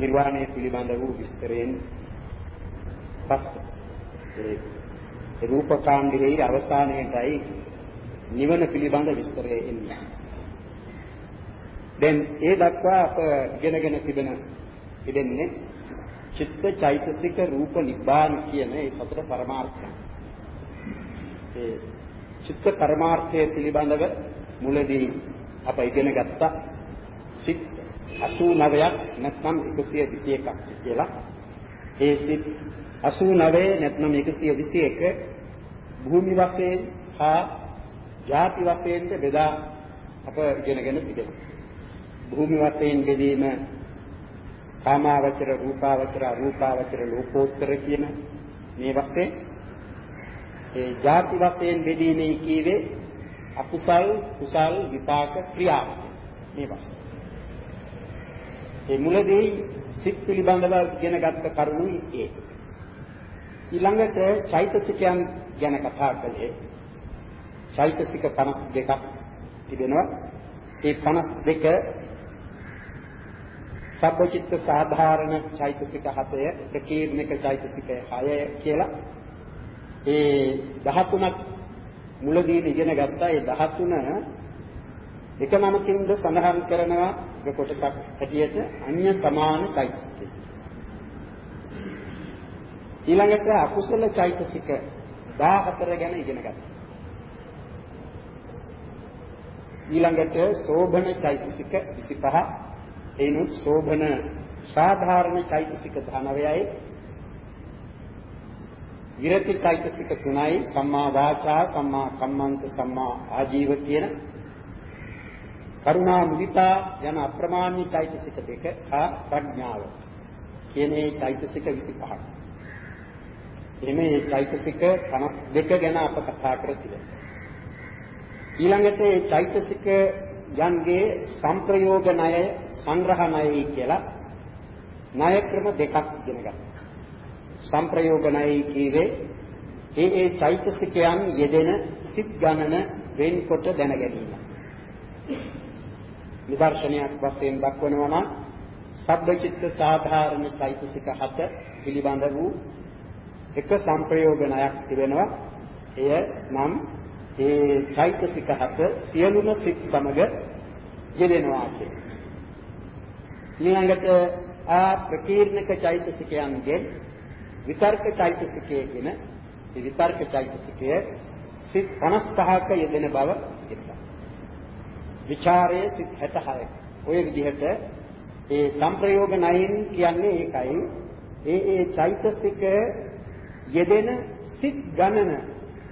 නිර්වාණය පිළිබඳ වූ විස්තරයෙන් පස්සේ ඒ රූපකාණ්ඩයේ අවසානයේයි නිවන පිළිබඳ විස්තරය එන්නේ. දැන් ඒ දක්වා අප ඉගෙනගෙන තිබෙන ඉදෙන්නේ චිත්ත චෛතසික රූප නිබ්බාන කියන ඒ සතර පරමාර්ථය. ඒ චිත්ත පරමාර්ථය පිළිබඳව මුලදී අප ඉගෙන ගත්තා සිත් 89ක් නැත්නම් 121ක් කියලා. ඒ සිත් 89 නැත්නම් 121 භූමි වශයෙන් හා ಜಾති වශයෙන් බෙදා අප ඉගෙනගෙන තිබෙනවා. භූමි වශයෙන් බෙදීම කාමාවචර රූපාවචර අරූපාවචර ලෝකෝත්තර කියන මේ වශයෙන් ඒ ಜಾති වශයෙන් බෙදීමේ කීවේ අකුසල් කුසල් විපාක ක්‍රියා මේ වශයෙන් ඒ මුලදී සිත් පිළිබඳව ඉගෙන ගත්ත කරුණු ඒ. ඊළඟට චෛතසිකයන් ගැන කතා කළේ. චෛතසික 52ක් තිබෙනවා. ඒ 52 සබ්බචිත්ත සාධාරණ චෛතසික 7ය ප්‍රකීර්ණක චෛතසික 6ය කියලා. ඒ 13ක් මුලදී ඉගෙන ගත්තා. ඒ 13 එක නමකින්ද සඳහන් කරනවා ඒ කොටසක් හැටියට අන්‍ය සමාන චෛතසිකය. ඊළඟට අකුසල චෛතසික 14 ගැන ඉගෙන ගත්තා ඊළඟට සෝභන චෛතසික 25 එයිනුත් සෝභන සාධාරණ චෛතසික 19යි විරති චෛතසික 3යි සම්මා වාචා සම්මා කම්මන්ත සම්මා ආජීව කියන කරුණා මුදිතා යන අප්‍රමාණී චෛතසික දෙක හා ප්‍රඥාව කියන මේ චෛතසික 25ක් එමේ මේ චෛතසික 52 ගැන අප කතා කර තිබෙනවා ඊළඟට මේ චෛතසික යන්ගේ සංප්‍රයෝග ණය සංග්‍රහ ණයයි කියලා ණය ක්‍රම දෙකක් ඉගෙන ගත්තා. සංප්‍රයෝග ණයයි කීවේ ඒ ඒ චෛතසිකයන් යෙදෙන සිත් ගණන වෙන්කොට දැන ගැනීම. නිදර්ශනයක් වශයෙන් දක්වනවා නම් සබ්බචිත්ත සාධාරණ චෛතසික හත පිළිබඳ වූ එක සංප්‍රයෝග ණයක් තිබෙනවා. එය නම් ඒ චෛතසික හත සියලුම සිත් සමග යෙදෙනවා කියන්නේ. ඊළඟට ආ ප්‍රකීර්ණක චෛතසිකයන්ගෙන් විතර්ක චෛතසිකයේ කියන මේ විතර්ක චෛතසිකය සිත් 55ක යෙදෙන බව කියනවා. විචාරයේ සිත් 66ක. ඔය විදිහට ඒ සංප්‍රයෝග නයින් කියන්නේ ඒකයි. ඒ ඒ චෛතසික යෙදෙන සිත් ගණන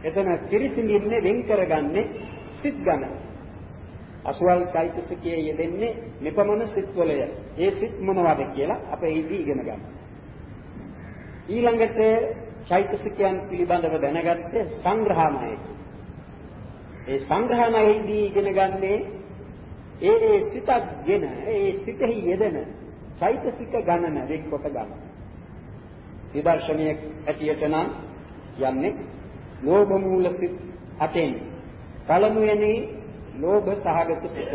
එතන පිරිසිඳින්නේ වෙන් කරගන්නේ සිත් ගණන. අසුවල් චෛතසිකයේ යෙදෙන්නේ මෙපමණ සිත්වලය. ඒ සිත් මොනවද කියලා අප එහිදී ඉගෙන ගන්න. ඊළඟට චෛතසිකයන් පිළිබඳව දැනගත්තේ සංග්‍රහණයයි. ඒ සංග්‍රහණයෙහිදී ඉගෙන ගන්නේ ඒ ඒ සිතක්ගෙන ඒ සිතෙහි යෙදෙන චෛතසික ගණන වෙක්කොට ගන්න. විදර්ශනීය ඇටියට නම් යන්නේ ලෝභ මූල සිත් අතෙන් පළමුවෙනි ලෝභ සහගත සිත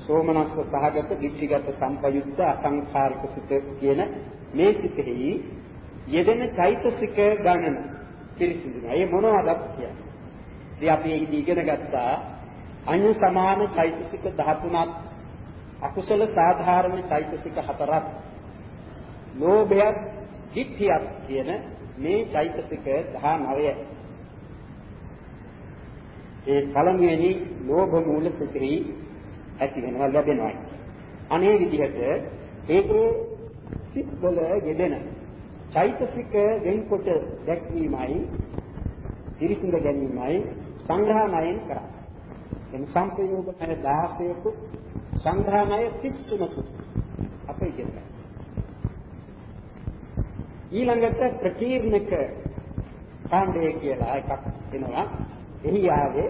සෝමනස්ස සහගත දිච්චිගත සම්පයුක්ත අසංඛාරික සිත කියන මේ සිතෙහි යෙදෙන චෛතසික ගණන පිරිසිදුනා. ඒ මොනවද කියන්නේ? ඉතින් අපි ඉගෙන ගත්තා අන්‍ය සමාන චෛතසික 13ක් අකුසල සාධාරණ චෛතසික හතරක් ලෝභයක් ditthියක් කියන මේ චෛතසික 19 ඒ පළමුවෙනි ලෝභ මූල සිතෙහි ඇති වෙනවා ලැබෙනවා. අනේ විදිහට ඒකේ සිත් වල යෙදෙන චෛතසික වෙන්කොට දැක්වීමයි ඉරිසිඳ ගැනීමයි සංග්‍රහණයෙන් කරන්නේ. එම් සංපයෝග කරන 16ක සංග්‍රහණය 33ක අපේ ඉගෙනගන්න. ඊළඟට ප්‍රකීර්ණක කාණ්ඩය කියලා එකක් එනවා. එහි ආවේ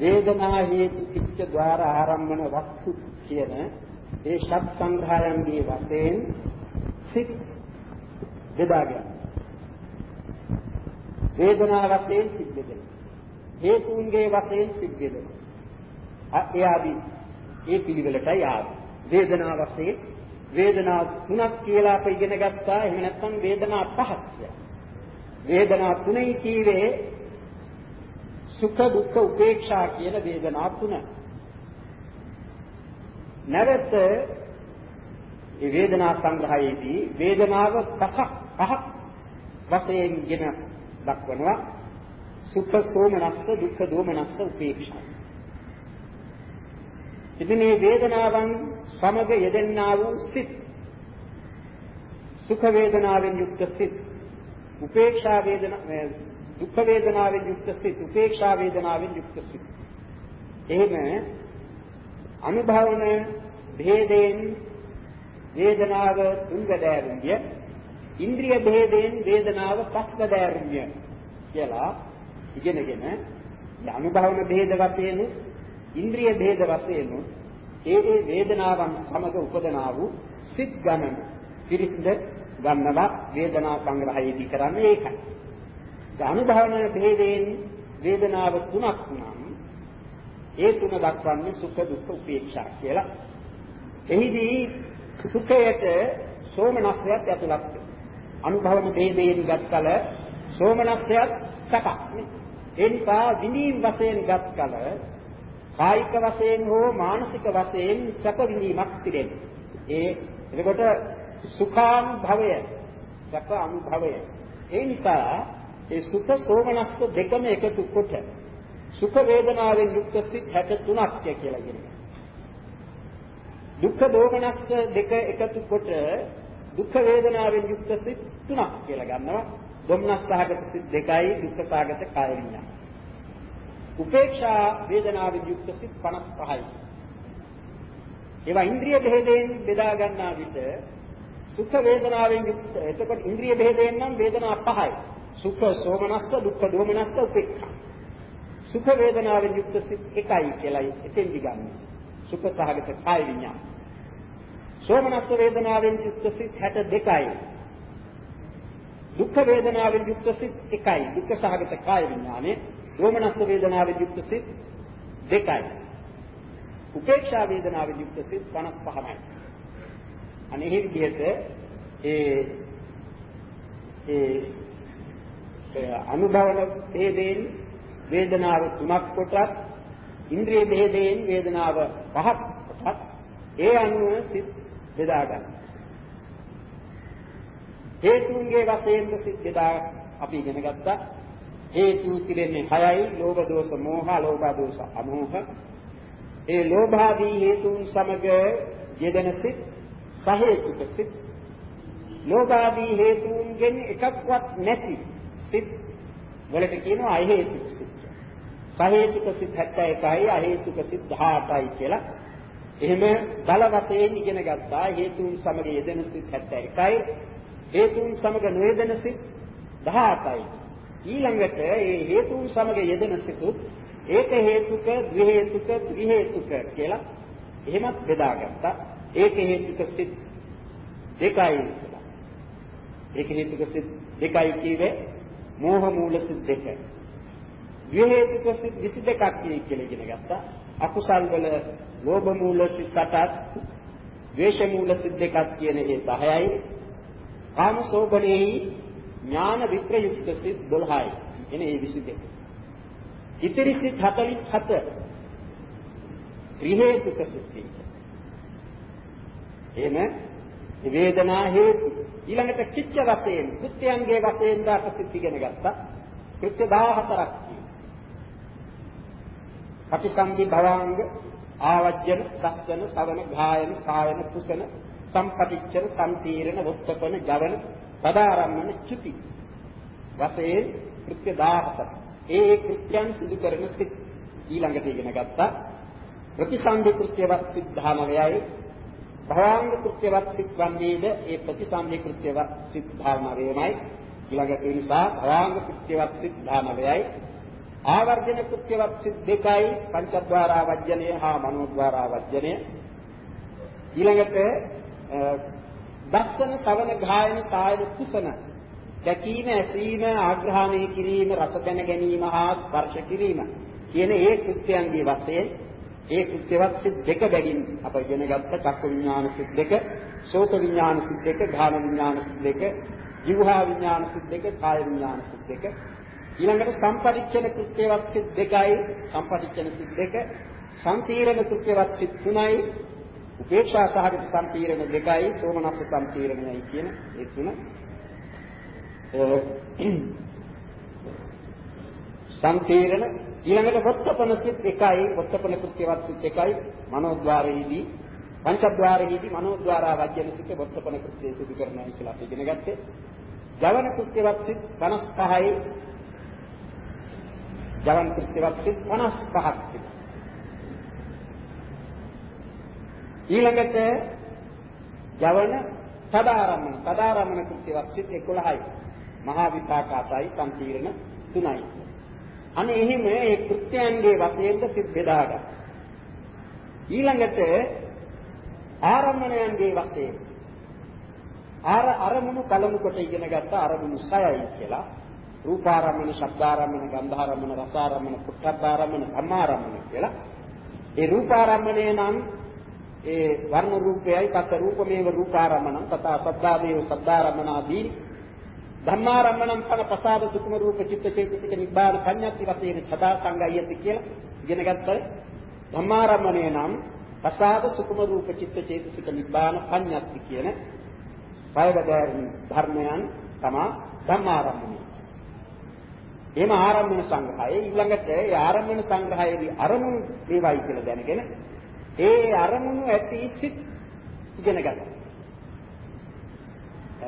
වේදනා හේතු චිත්ත ద్వාර ආරම්භන වස්තු කියන ඒ ශබ්ද සංග්‍රහයන්ගේ වශයෙන් සිත් බෙදාගෙන වේදනා වශයෙන් සිත් බෙදෙන හේතුන්ගේ වශයෙන් සිත් බෙදෙන ඒ ආදී ඒ පිළිවෙලටයි ආවේ වේදනා වශයෙන් වේදනා තුනක් කියලා අපි ඉගෙන ගත්තා. එහෙම නැත්නම් වේදනා පහක් කියලා. වේදනා තුනයි කීවේ සුඛ දුක්ඛ උපේක්ෂා කියන වේදනා තුන. නැවත මේ වේදනා සංග්‍රහයේදී වේදනාව පහක් පහක් වශයෙන්ගෙන දක්වනවා සුඛ සෝමනස්ස දුක්ඛ දෝමනස්ස උපේක්ෂා. ඉතින් මේ වේදනාවන් සමග යෙදෙන්නා වූ සිත් සුඛ වේදනාවෙන් යුක්ත සිත් උපේක්ෂා වේදනා දුක්ඛ වේදනාවෙන් යුක්ත සිත් උපේක්ෂා වේදනාවෙන් යුක්ත සිත් එහෙම අනුභවන භේදයෙන් වේදනාව තුන්ගදෑරුම්ය ඉන්ද්‍රිය භේදයෙන් වේදනාව පස්වදෑරුම්ය කියලා ඉගෙනගෙන අනුභවන භේද වශයෙන් ඉන්ද්‍රිය භේද වශයෙන් ඒ ඒ වේදනාවන් සමග උපදනා වූ සිත් ගණන පිරිසිඳ ගන්නවා වේදනා සංග්‍රහයේදී කරන්නේ ඒකයි. අනුභවන භේදයෙන් වේදනාව තුනක් නම් ඒ තුන දක්වන්නේ සුඛ දුක්ඛ උපේක්ෂා කියලා. එහිදී සුඛයට සෝමනස්යත් ඇතුළත් අනුභවන ભેදයෙන් ගත්කල සෝමනස්යත් සකක් ඒ නිසා විනීම් වශයෙන් ගත්කල කායික වශයෙන් හෝ මානසික වශයෙන් සැප විඳීමක් පිළිෙන්නේ. ඒ එතකොට සුඛානුභවය සැප අනුභවය. ඒ නිසා ඒ සුඛ සෝමනස්ස දෙකම එකතු කොට සුඛ වේදනාවෙන් යුක්ත සිත් 63ක් කියලා කියනවා. දුක්ඛ දෝමනස්ස දෙක එකතු කොට දුක්ඛ වේදනාවෙන් යුක්ත සිත් තුනක් කියලා ගන්නවා. දොම්නස් සහගත සිත් දෙකයි දුක්ඛ සහගත කාය විඤ්ඤාණ. උපේක්ෂා වේදනාවෙන් යුක්ත සිත් 55යි. ඒවා ඉන්ද්‍රිය බෙහෙදෙන් බෙදා ගන්නා විට සුඛ වේදනාවෙන් යුක්ත එතකොට ඉන්ද්‍රිය බෙහෙදෙන් නම් වේදනා පහයි. සුඛ සෝමනස්ස දුක්ඛ දෝමනස්ස උපේක්ෂා. සුඛ වේදනාවෙන් යුක්ත සිත් එකයි කියලායි එතෙන්දි ගන්න. සුඛ සහගත කාය විඤ්ඤාණ. සෝමනස්ස වේදනාවෙන් යුක්ත සිත් 62යි. දුක්ඛ වේදනාවෙන් යුක්ත සිත් එකයි. දුක්ඛ සහගත කාය විඤ්ඤාණය. දෝමනස්ස වේදනාවෙන් යුක්ත සිත් දෙකයි. උපේක්ෂා වේදනාවෙන් යුක්ත සිත් 55යි. අනේ මේ විදිහට ඒ ඒ අනුභවන ભેදයෙන් වේදනාව තුනක් කොටත් ඉන්ද්‍රිය ભેදයෙන් වේදනාව පහක් කොටත් ඒ අනුව සිත් බෙදා ගන්න. හේතුන්ගේ වශයෙන් සිත් බෙදා අපි ඉගෙන ගත්තා. හේතු තිරෙන්නේ හයයි ලෝභ දෝෂ මෝහ ලෝභ දෝෂ අමෝහ. ඒ ලෝභාදී හේතුන් සමග යෙදෙන සිත් සහේතුක සිත්. ලෝභාදී හේතුන්ගෙන් එකක්වත් නැති සිත් වලට කියනවා අහේතුක සිත්. සහේතුක සිත් 71යි අහේතුක සිත් 18යි කියලා. එහෙම බල වශයෙන් ඉගෙන ගත්තා හේතුන් සමග යෙදෙන සිත් 71යි හේතුන් සමග නොයෙදෙන සිත් 18යි. ඊළඟට ඒ හේතුන් සමග යෙදෙන සිතුත් ඒක හේතුක, ද්වි හේතුක, ත්‍රි හේතුක කියලා එහෙමත් බෙදාගත්තා. ඒක හේතුක සිත් දෙකයි කියලා. ඒක හේතුක සිත් දෙකයි කියවේ මෝහ මූල සිත් දෙක. ද්වි හේතුක සිත් 22ක් කියලා ඉගෙන ගත්තා. අකුසල් වල ලෝභ මූල සිත් 8ක්, ද්වේෂ මූල සිත් දෙකක් කියන ඒ 10යි. කාමසෝබනේ ඥාන විප්‍රයුක්ත සිත් 12යි. එනේ මේ 22. ඉතිරි සිත් 47 ත්‍රි හේතුක සිත්. එහෙම වේදනා හේතු ඊළඟට කිච්ච වශයෙන් කෘත්‍යයන්ගේ වශයෙන් දාට සිත් ඉගෙන ගත්තා. කෘත්‍ය 14ක් පටිසන්ධි භවංග ආවජ්ජන දස්සන සවන ගායන සායන කුසන සම්පටිච්ඡන සම්පීරණ වොත්තපන ජවන පදාරම්මන චුති. වශයෙන් කෘත්‍ය 17 ඒ ඒ කෘත්‍යයන් සිදු කරන සිත් ඊළඟට ඉගෙන ගත්තා. ප්‍රතිසන්ධි කෘත්‍යවත් සිද්ධාමවයයි භවංග කෘත්‍යවත් සිත් වන්නේද ඒ ප්‍රතිසන්ධි කෘත්‍යවත් සිත් ධාරණවයමයි ඊළඟට ඒ නිසා භවංග කෘත්‍යවත් සිත් ධාරණවයයි ආවර්ජන කෘත්‍යවත් සිත් දෙකයි පංචද්වාරා වජ්ජනය හා මනෝද්වාරා වජ්ජනය ඊළඟට දස්සන ශ්‍රවණ ගායන සායන කුසන දැකීම ඇසීම ආග්‍රහණය කිරීම රස දැන ගැනීම හා ස්පර්ශ කිරීම කියන ඒ කෘත්‍යයන්ගේ වශයෙන් ඒ කෘත්‍යවත් සිත් දෙක බැගින් අප ඉගෙන ගත්ත චක්ක විඥාන සිත් දෙක, සෝත විඥාන සිත් දෙක, ධාන විඥාන සිත් දෙක, ජීවහා විඥාන සිත් දෙක, කාය විඥාන සිත් දෙක. ඊළඟට සම්පරිච්ඡන කෘත්‍යවත් සිත් දෙකයි, සම්පරිච්ඡන සිත් දෙක, සම්තීරණ කෘත්‍යවත් සිත් තුනයි, උපේක්ෂා සහගත සම්තීරණ දෙකයි, සෝමනස්ස සම්තීරණයයි කියන ඒ තුන. සම්තීරණ ඊළඟට වත්තපන සිත් එකයි. වත්තපන කෘත්‍යවත් සිත් එකයි. මනෝද්වාරයේදී පංචද්වාරයේදී මනෝද්වාරා වජ්‍යන සිත් වත්තපන කෘත්‍ය සිදු කරනවා කියලා අපි ඉගෙන ගත්තේ. ජවන කෘත්‍යවත් සිත් 55යි. ජවන කෘත්‍යවත් සිත් 55ක් තිබෙනවා. ඊළඟට ජවන සදාරම්මන සදාරම්මන කෘත්‍යවත් සිත් 11යි. මහා විපාකාසයි සම්පීර්ණ 3යි. අනේ එහෙම ඒ කෘත්‍යයන්ගේ වශයෙන්ද සිත් බෙදා ගන්න. ඊළඟට ආරම්මණයන්ගේ වශයෙන් ආර අරමුණු කලමු කොට ඉගෙන ගත්ත අරමුණු 6යි කියලා රූපාරම්මන, ශබ්දාරම්මන, ගන්ධාරම්මන, රසාරම්මන, පුට්ඨාරම්මන, ධම්මාරම්මන කියලා. ඒ රූපාරම්මණය නම් ඒ වර්ණ රූපයයි තත් රූපමේව රූපාරම්මන තථා සද්දාමේව සද්දාරම්මනාදී ධම්මාරම්මණම් පන ප්‍රසාද සුකුම රූප චිත්ත චේතසික නිබ්බාන පඤ්ඤාති වශයෙන් සදා සංගයති කියලා ඉගෙන ගත්තා ධම්මාරම්මණය නම් ප්‍රසාද සුකුම රූප චිත්ත චේතසික නිබ්බාන පඤ්ඤාති කියන පයවදෑරුම් ධර්මයන් තමා ධම්මාරම්මණය. එහෙම ආරම්භන සංග්‍රහය ඊළඟට ඒ ආරම්භන සංග්‍රහයේදී අරමුණු මේවයි කියලා දැනගෙන ඒ අරමුණු ඇති සිත් ඉගෙන ගන්නවා.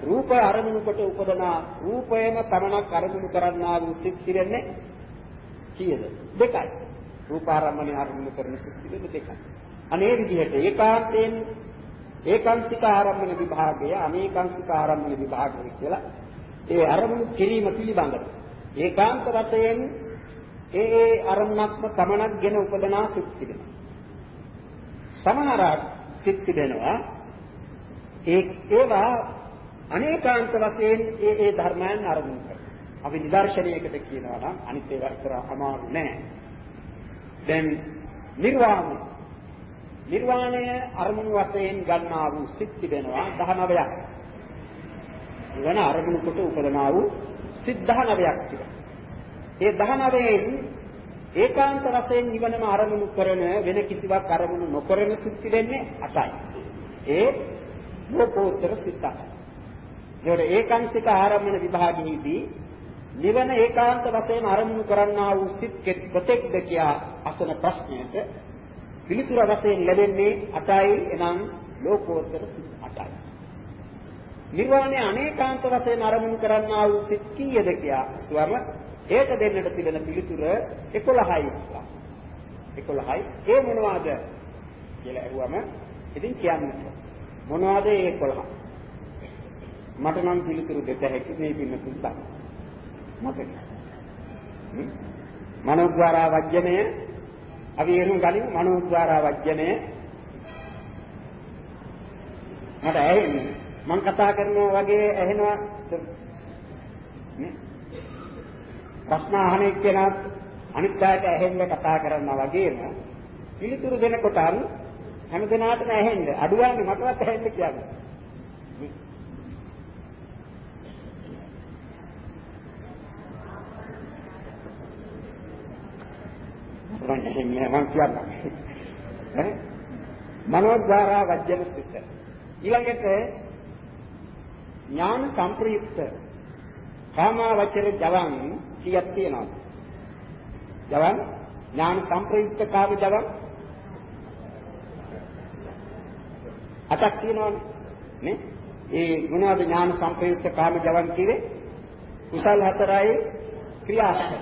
රූප අරමුණු කොට උපදනා රූපයම තමනක් අරමුණු කරන්නා වූ සිත් පිරෙන්නේ කීයද? දෙකයි. රූප ආරම්මණය අරමුණු කරන සිත් පිරෙන්නේ දෙකයි. අනේ විදිහට ඒකාන්තයෙන් ඒකාන්තික ආරම්මන විභාගය අනේකාන්තික ආරම්මන විභාගය කියලා ඒ අරමුණු කිරීම පිළිබඳව ඒකාන්ත වශයෙන් ඒ ඒ අරමුණක්ම තමනක්ගෙන උපදනා සිත් තිබෙනවා. සමහර සිත් තිබෙනවා ඒ ඒවා අනේකාන්ත වශයෙන් ඒ ඒ ධර්මයන් අරමුණු කරනවා. අපි නිදර්ශනයකට කියනවා නම් අනිත් ඒවා විතර අමාරු නෑ. දැන් නිර්වාණය නිර්වාණය අරමුණු වශයෙන් ගන්නා වූ සිත් තිබෙනවා 19ක්. එවන අරමුණු කොට උපදනා වූ සිත් 19ක් තිබෙනවා. ඒ 19න් ඒකාන්ත වශයෙන් නිවනම අරමුණු කරන වෙන කිසිවක් අරමුණු නොකරන සිත් තිබෙන්නේ 8යි. ඒ ලෝකෝත්තර සිත් 8යි. ඒකට ඒකාන්තික ආරම්භන විභාගයේදී නිවන ඒකාන්ත වශයෙන් අරමුණු කරන්නා වූ සිත් කොතෙක්ද කියා අසන ප්‍රශ්නයට පිළිතුර වශයෙන් ලැබෙන්නේ 8යි එනම් ලෝකෝත්තර සිත් 8යි. නිර්වාණය අනේකාන්ත වශයෙන් අරමුණු කරන්නා වූ සිත් කීයද කියා ස්වම ඒක දෙන්නට තිබෙන පිළිතුර 11යි. 11යි. ඒ මොනවාද කියලා අහුවම ඉතින් කියන්නට මොනවාද ඒ 11? මට නම් පිළිතුරු දෙත හැකි මේ පින්නතුන් තමයි. මතක. මනෝද්වාරා වජ්ජනය අපි එනු ගලින් මනෝද්වාරා වජ්ජනය මට ඇහෙන්නේ මම කතා කරනවා වගේ ඇහෙනවා ප්‍රශ්න අහන එක්කෙනා අනිත් අයට ඇහෙන්න කතා කරනවා වගේම පිළිතුරු දෙනකොට හැම දිනාටම ඇහෙන්න අඩුවන්නේ මටවත් ඇහෙන්න කියන්නේ කියන්නේ මම කියන්නේ. ඈ මනෝද්වාරා වජ්ජන සිත. ඊළඟට ඥාන සම්ප්‍රයුක්ත කාමාවචර ජවන් කීයක් තියෙනවද? ජවන් ඥාන සම්ප්‍රයුක්ත කාම ජවන් අටක් තියෙනවනේ නේ? ඒ මොනවද ඥාන සම්ප්‍රයුක්ත කාම ජවන් කියේ? කුසල් හතරයි ක්‍රියා හතරයි.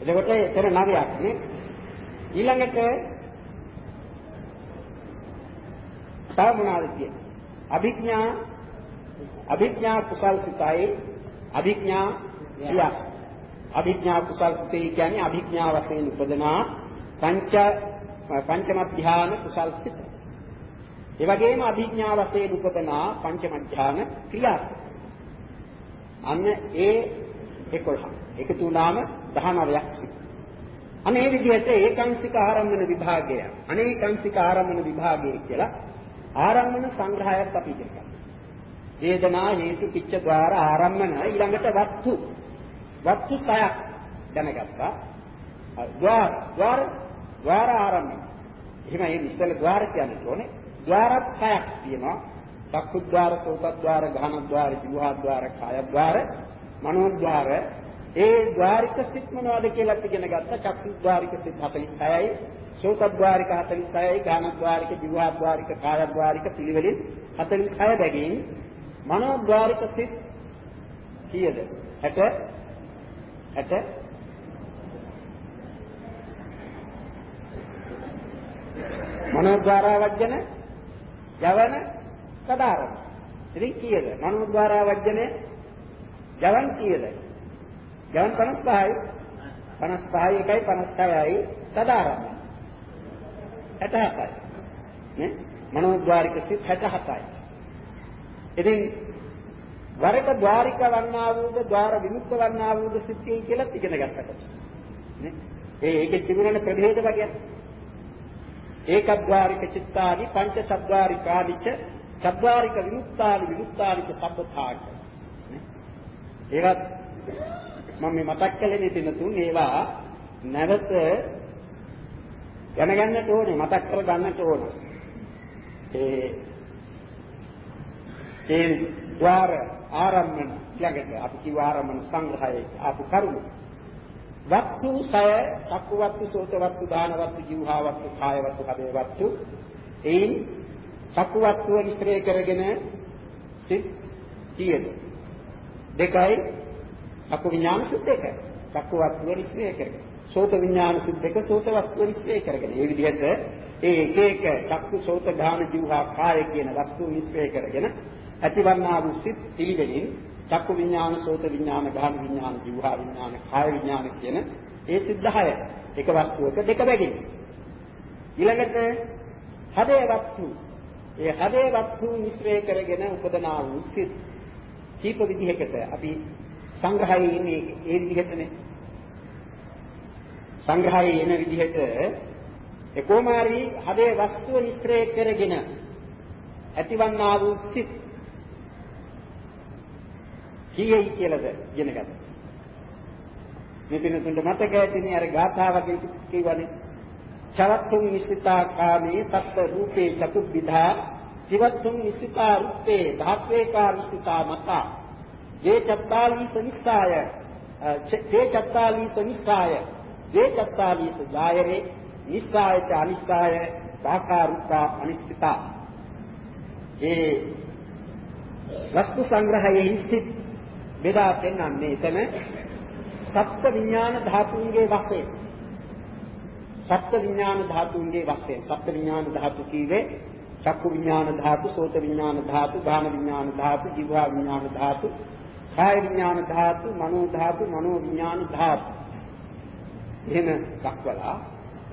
එතකොට එතන නවයක් නේ. ඊළඟට තව මොනවද කියන්නේ? අභිඥා අභිඥා කුසල් සිතයි අභිඥා ක්‍රියා. අභිඥා කුසල් සිතේ කියන්නේ අභිඥා වශයෙන් උපදනා පංච පංචම ධ්‍යාන කුසල් සිත. ඒ වගේම අභිඥා වශයෙන් උපදනා පංචම ධ්‍යාන ක්‍රියා. අන්න ඒ 11. එකතු වුණාම 19ක් සිට. අනේ විදිහට ඒකාංශික ආරම්භන විභාගය අනේකාංශික ආරම්භන විභාගය කියලා ආරම්මන සංග්‍රහයක් අපි ඉගෙන ගන්නවා. වේදනා හේතු පිච්ච ద్వාර ආරම්මන ඊළඟට වස්තු වස්තු සයක් දැනගත්තා. ద్వාර ద్వාර ద్వාර ආරම්මන. එහෙම මේ ඉස්සෙල් ద్వාර කියන්නේ ඕනේ. ద్వාරත් සයක් තියෙනවා. චක්කුද්්වාර, සෝතද්්වාර, ඝානද්්වාර, ජීවහද්්වාර, කායද්්වාර, මනෝද්්වාර ඒ ద్వාරික සිත් මොනවද කියලා අපි ඉගෙන ගත්තා. චක්කුද්්වාරික සිත් 46යි සෝතද්්වාරික 46යි, ගානද්්වාරික, ජීවහද්්වාරික, කායද්්වාරික පිළිවෙලින් 46 බැගින් මනෝද්්වාරික සිත් කීයද? 60 60 මනෝද්වාරා වජ්ජන යවන සදාරම. ඉතින් කීයද? මනෝද්වාරා වජ්ජනේ ජවන් කීයද? ජවන් 55යි 55යි 1යි 56යි සදාරම. 67යි. නේ? මනෝද්වාරික සිත් 67යි. ඉතින් වරක ద్వාරික වන්නා වූද, ద్వාර විමුක්ත වන්නා වූද සිත්යේ කියලා ඉගෙන ගන්නකොට. නේ? ඒ ඒකේ තිබුණන ප්‍රභේද වගේ. ඒකද්්වාරික චිත්තාදි පංච සද්්වාරිකාදිච චද්්වාරික විමුක්තාදි විමුක්තාදිච සබ්බතාක. ඒවත් මම මේ මතක් කළේ මේ තුන් ඒවා නැවත දැනගන්නට ඕනේ මතක් කර ගන්නට ඕනේ ඒ ඒ ద్వාර ආරම්භන ළඟට අපි කිව්ව ආරම්භන සංග්‍රහයේ ආපු කරුණු වත්තු සය චක්කු වත්තු සෝත වත්තු දාන වත්තු ජීවහා වත්තු කාය වත්තු හදේ වත්තු එයින් චක්කු වස්තුව විස්තරය කරගෙන සිත් කීයද? දෙකයි චක්කු විඥාන සිත් දෙකයි. චක්කු වස්තුව විස්තරය කරගෙන. සෝත විඥාන සිත් දෙක සෝත වස්තුව විස්තරය කරගෙන. මේ විදිහට ඒ එක එක චක්කු සෝත ධාන ජීවහා කාය කියන වස්තු විස්තරය කරගෙන ඇතිවන්නා වූ සිත් පිළිවෙලින් චක්කු විඥාන සෝත විඥාන ධාන විඥාන ජීවහා විඥාන කාය විඥාන කියන ඒ සිත් 10 එක වස්තුවක දෙක බැගින්. ඊළඟට හදේ වස්තු. ඒ හදේ වස්තු මිශ්‍රය කරගෙන උපදනා වූ සිත් කීප විදිහකට අපි සංග්‍රහයේ ඉන්නේ ඒ විදිහටනේ. සංග්‍රහයේ එන විදිහට එකොමාරි හදේ වස්තුව මිශ්‍රය කරගෙන ඇතිවන්නා වූ සිත් කීයයි කියලාද ඉගෙන ගන්න. මෙතන තුන්ට මතක ඇතිනේ අර ගාථාවක කියවනේ චවත්තුම් නිස්සිතා කාමේ සත්ත්ව රූපේ චතුබ්බිධා ජීවත්තුම් නිස්සිතා රූපේ ධාත්වේකා නිස්සිතා මතා ජේ චත්තාලීස නිස්සාය ජේ චත්තාලීස නිස්සාය ජේ චත්තාලීස ජායරේ නිස්සාය ච අනිස්සාය සාකාරුකා අනිස්සිතා. ඒ වස්තු සංග්‍රහයේ ස්ථිත බෙදා පෙන්වන්නේ එතන සත්ත්ව විඥාන ධාතුන්ගේ වශයෙන්. සත්ත්ව විඥාන ධාතුන්ගේ වශයෙන්. සත්ත්ව විඥාන ධාතු කීවේ චක්කු විඥාන ධාතු, සෝත විඥාන ධාතු, ගාන විඥාන ධාතු, ජීවා විඥාන ධාතු, කාය විඥාන ධාතු, මනෝ ධාතු, මනෝ විඥාන ධාතු. එහෙම දක්වලා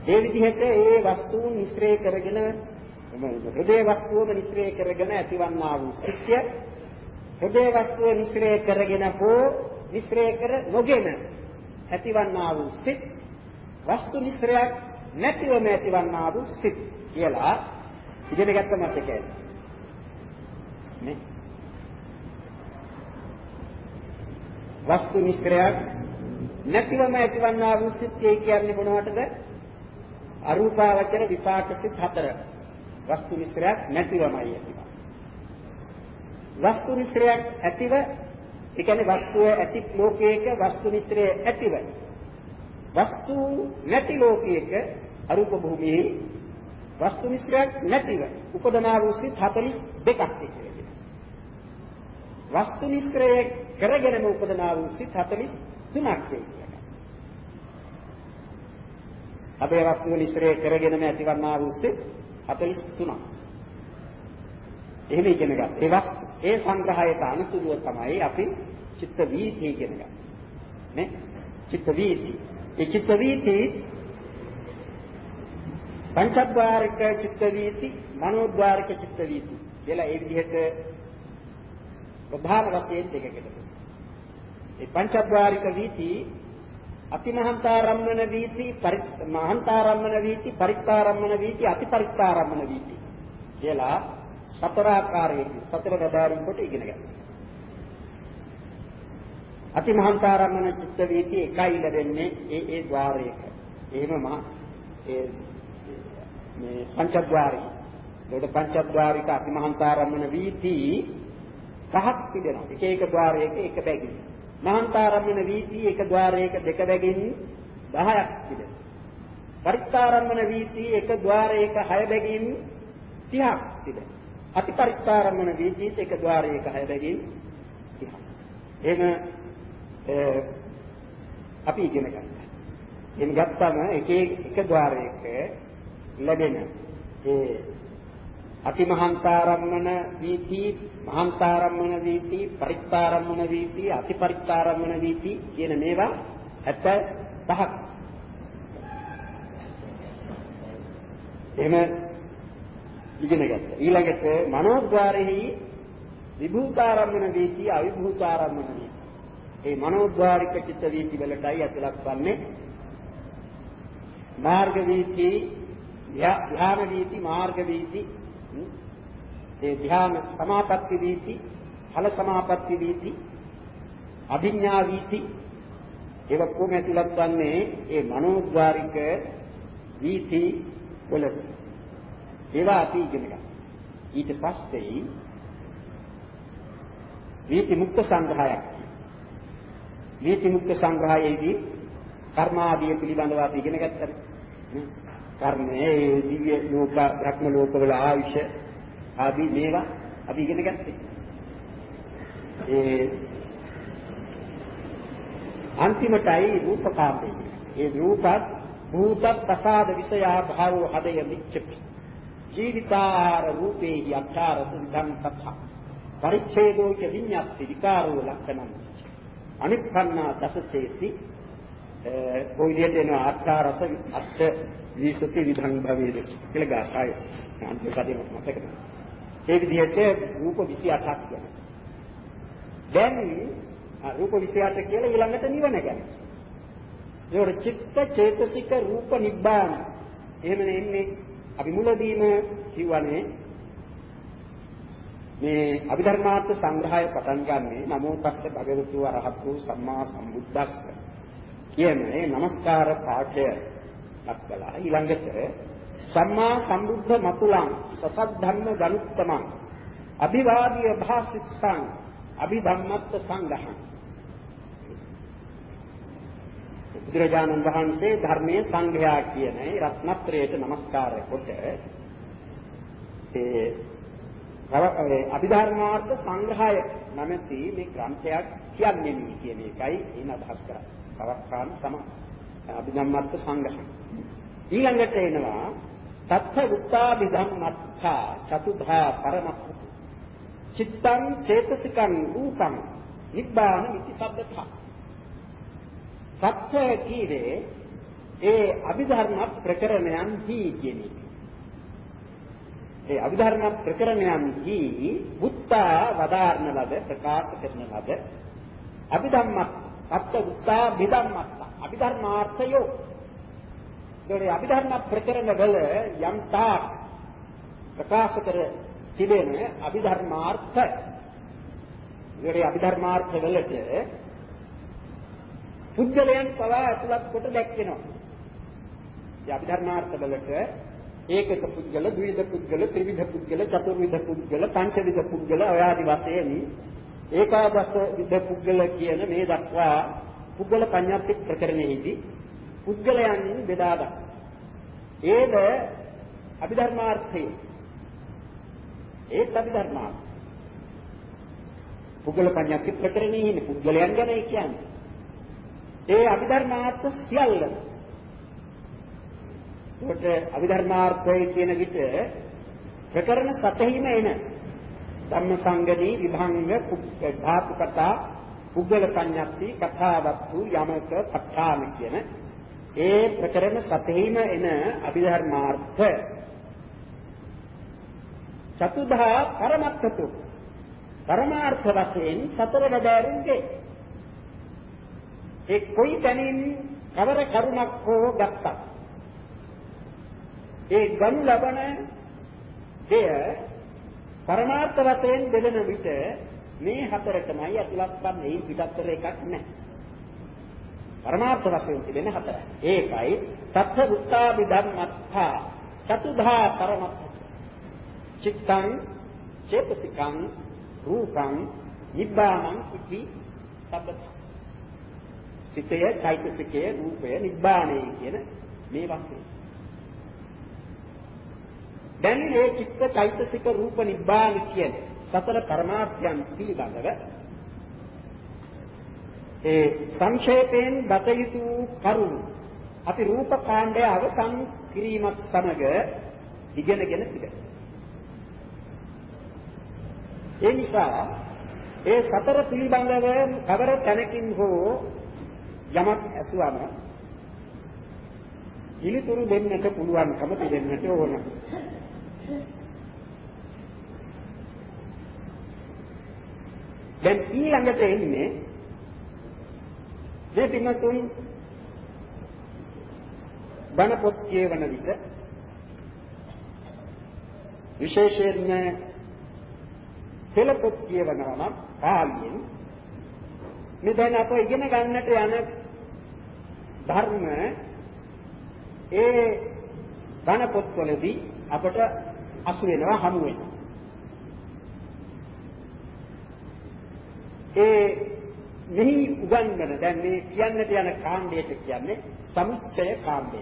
ඒ විදිහට ඒ වස්තුන් නිස්ත්‍රේ කරගෙන හෘදේ වස්තුවම නිස්ත්‍රේ කරගෙන ඇතිවන්නා වූ සත්‍ය හෘදේ වස්තුව නිස්ත්‍රේ කරගෙන හෝ නිස්ත්‍රේ කර නොගෙන ඇතිවන්නා වූ සිත් වස්තු නිස්රයක් නැතිවම ඇතිවන්නා වූ සිත් කියලා ඉගෙන ගත්ත මතකයි. නේ? වස්තු නිස්රයක් නැතිවම ඇතිවන්නා වූ සිත් කියන්නේ මොනවටද? අරූපාවචර විපාක සිත් හතර. වස්තු නිස්රයක් නැතිවමයි ඇතිවන්නේ. වස්තු නිස්රයක් ඇතිව ඒ කියන්නේ වස්තුව ඇති ලෝකයක වස්තු නිස්රය ඇතිව වස්තු නැති ලෝකයක අරූප භූමියේ වස්තු මිශ්‍රයක් නැතිව උපදනා වූ සිත් 42ක් තියෙනවා. වස්තු මිශ්‍රය කරගෙනම උපදනා වූ සිත් 43ක් තියෙනවා. අපේ වස්තු මිශ්‍රය කරගෙනම ඇතිවන්නා වූ සිත් 43ක්. එහෙම ඉගෙන ගන්න. ඒ වස්තු ඒ සංග්‍රහයට අනුතුරුව තමයි අපි චිත්ත වීථි ඉගෙන ගන්න. නේ? චිත්ත වීථි ඒ චිත්ත වීති පංචද්වාරික චිත්ත වීති මනෝද්වාරික චිත්ත වීති කියලා ඒ විදිහට ප්‍රධාන වශයෙන් දෙකකට. ඒ පංචද්වාරික වීති අතිමහන්තාරම්මන වීති මහන්තාරම්මන වීති පරිත්තාරම්මන වීති අතිපරිත්තාරම්මන වීති කියලා සතර ආකාරයකින් සතර ගදාරින් කොට ඉගෙන ගන්න. අතිමහන්තාරම්මන චිත්ත වීති එකයි ලැබෙන්නේ ඒ ඒ ద్వාරයක. එහෙම මා ඒ මේ පංචද්වාරී. ඒකට පංචද්වාරික අතිමහන්තාරම්මන වීති පහක් පිටෙනවා. එක එක ద్వාරයක එක බැගින්. මහන්තාරම්මන වීථියේ එක ద్వාරයක දෙක බැගින් 10ක් තිබෙනවා. පරිත්තාරම්මන වීථියේ එක ద్వාරයක 6 බැගින් 30ක් තිබෙනවා. අතිපරිත්තාරම්මන වීථියේ එක ద్వාරයක 6 බැගින් 30ක්. එහෙම අපි ඉගෙන ගන්නවා. එහෙම ගත්තම එක එක ద్వාරයක ලැබෙන ඒ අතිමහන්තාරම්මන වීති මහන්තාරම්මන වීති පරිත්තාරම්මන වීති අතිපරිත්තාරම්මන වීති කියන මේවා 75ක් එහෙම ඉගෙන ගත්තා. ඊළඟට මනෝද්වාරෙහි විභූතාරම්මන වීති අවිභූතාරම්මන වීති. ඒ මනෝද්වාරික චිත්ත වීති වලටයි අතුලක් වන්නේ මාර්ග වීති ධ්‍යාන වීති මාර්ග වීති ඒ ධ්‍යාන සමාපatti වීති ඵල සමාපatti වීති අභිඥා වීති ඒව කොහොම ඇතුළත් වන්නේ ඒ මනෝද්වාරික වීති වල ඒවා අපි ඉගෙන ගන්න. ඊට පස්සේ වීති මුක්ත සංග්‍රහයක් වීති මුක්ත සංග්‍රහයේදී කර්මාදිය පිළිබඳව අපි ඉගෙන ගත්තා. කර්මයේ දිව්‍ය ලෝක භ්‍රම ලෝකවල ආයුෂ ආදී මේවා අපි ඉගෙන ගත්තේ. ඒ අන්තිමටයි රූපකාමය. ඒ රූපත් භූත ප්‍රසාද විෂයා භාවෝ හදය මිච්ඡති. ජීවිතාර රූපේ යක්ඛාර සුද්ධං තථා. පරිච්ඡේදෝ ච විඤ්ඤාති විකාරෝ ලක්ෂණං. අනිප්පන්නා දසසේති කොයි විදිහට එන ආත්කාරස අත්ත විසුති විධං භවේද කියලා ගාථාය. අන්තිම පදේ මතක නැහැ. ඒ විදිහට රූප 28ක් ගැන. දැන් රූප 28 කියලා ඊළඟට නිවන ගැන. ඒකට චිත්ත චේතසික රූප නිබ්බාන. එහෙමනේ ඉන්නේ අපි මුලදීම කිව්වනේ මේ අභිධර්මාර්ථ සංග්‍රහය පටන් ගන්නෙ නමෝ තස්ස භගවතු අරහතු සම්මා සම්බුද්දස්ස කියන මේ নমස්කාර පාඨය දක්වලා ඊළඟට සම්මා සම්බුද්ධ මතුලං සසද්ධම්ම ගනුත්තමං අභිවාදීය භාසිතං අභිධම්මත්ත සංඝහං. බුදුරජාණන් වහන්සේ ධර්මයේ සංඝයා කියන රත්නත්‍රයට নমස්කාර කොට ඒ අභිධර්මාර්ථ සංග්‍රහය නැමැති මේ ග්‍රන්ථයක් කියන්නේ කියන එකයි එන අදහස් කරන්නේ. පවක්කාන සම අභිධම්මත්ත සංග්‍රහය. ඊළඟට එනවා තත්ථ උත්තාභිධම්මත්තා චතුධා පරමත්ත චිත්තං චේතසිකං රූපං නිබ්බාන මිති සබ්බතා සත්‍ය කීවේ ඒ අභිධර්ම ප්‍රකරණයන්හි කියන එක. ඒ අභිධර්ම ප්‍රකරණයන්හි බුත්තා වදාරන ලද ප්‍රකාශ කරන ලද අභිධම්ම අත්ත බුත්තා විධම්මත්ත අභිධර්මාර්ථයෝ. ඒකේ අභිධර්ම ප්‍රකරණ වල යම් තාක් ප්‍රකාශ කර තිබෙන අභිධර්මාර්ථ. ඒකේ අභිධර්මාර්ථ වලට පුද්ගලයන් පවා ඇතුළත් කොට දැක්වෙනවා. ඒ අභිධර්මාර්ථ වලට ඒකක පුද්ගල, ද්විවිධ පුද්ගල, ත්‍රිවිධ පුද්ගල, චතුර්විධ පුද්ගල, පංචවිධ පුද්ගල ඔය ආදි වශයෙන් ඒකාදස විධ පුද්ගල කියන මේ දක්වා පුද්ගල පඤ්ඤාප්ති ප්‍රකරණයේදී පුද්ගලයන් බෙදා ගන්න. ඒද අභිධර්මාර්ථය. ඒත් අභිධර්මාර්ථ. පුද්ගල පඤ්ඤාප්ති ප්‍රකරණයේ ඉන්නේ පුද්ගලයන් ගැන කියන්නේ. ඒ අභිධර්මාර්ථ සියල්ල. ඒකට අභිධර්මාර්ථය කියන විට ප්‍රකරණ සතෙහිම එන ධම්මසංගණී විභංග ධාතු කතා පුද්ගල පඤ්ඤාප්ති කතාවත්තු යමක පඨාන කියන ඒ ප්‍රකරණ සතෙහිම එන අභිධර්මාර්ථ චතුධා පරමත්තතු පරමාර්ථ වශයෙන් සතර බදාරුන්ගේ ඒ කොයි තැනින් කවර කරුණක් හෝ ගත්තා. ඒ ගනු ලබන දෙය පරමාර්ථ වශයෙන් බෙදෙන විට මේ හතරටමයි ඇතුළත් වන්නේ. ඒ පිටත්තර එකක් නැහැ. පරමාර්ථ වශයෙන් තිබෙන හතරයි. ඒකයි තත්ථ උත්තාපි ධම්මත්තා චතුධා පරමත්ත. චිත්තං චේතසිකං රූපං නිබ්බානං ඉති සබ්බත. සිතය, චෛතසිකය, රූපය, නිබ්බාණය කියන මේ වස්තු. දැන් මේ චිත්ත, චෛතසික, රූප, නිබ්බාන කියන සතර පරමාර්ථයන් පිළිබඳව ඒ සංක්ෂේපයෙන් දත යුතු කරුණු අපි රූප කාණ්ඩය අවසන් කිරීමත් සමග ඉගෙනගෙන තිබෙනවා. ඒ නිසා ඒ සතර පිළිබඳව කවර තැනකින් හෝ යමක් ඇසුවම ඉලිතුරු දෙන්නට පුළුවන්කම තිබෙන්නට ඕන. දැන් ඊළඟට එන්නේ මේ පින්තුන් බණ පොත් කියවන විට විශේෂයෙන්ම පෙළ පොත් කියවනවා නම් පාලියෙන් මේ දැන් අප ඉගෙන ගන්නට යන ධර්ම ඒ බණ පොත්වලදී අපට අසු වෙනවා හමු වෙනවා ඒ මෙහි උගන්වන දැන් මේ කියන්නට යන කාණ්ඩයට කියන්නේ සමුච්චය කාණ්ඩය.